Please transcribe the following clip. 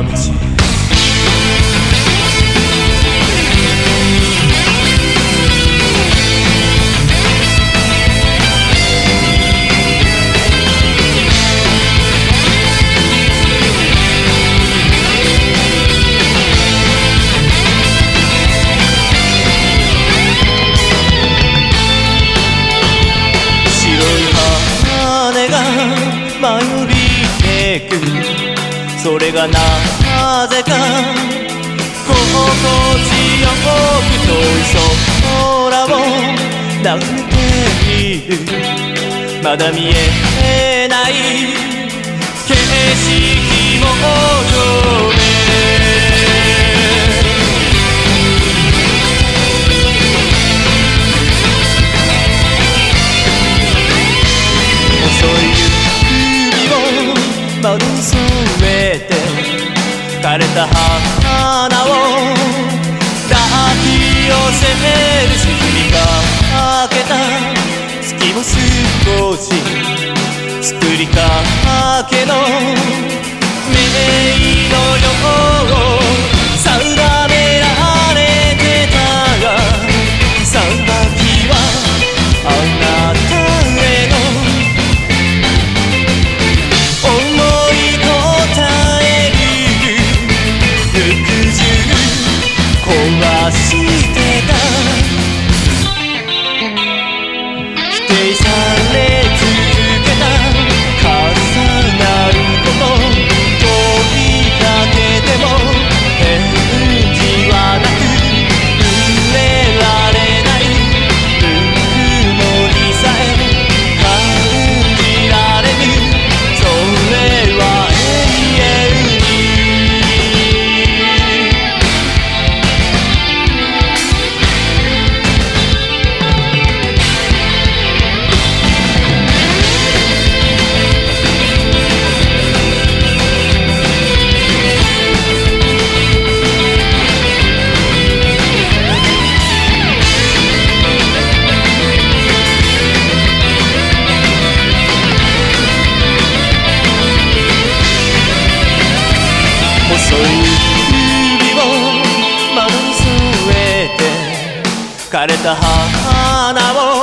白い羽が舞いりてくるそれがなぜか心地よく遠い空を眺めているまだ見えない景色も読め遅い指を窓に添えて枯れた花を抱き寄せる沈みかけた。月も少し作りかけ細い指を窓に添えて枯れた花を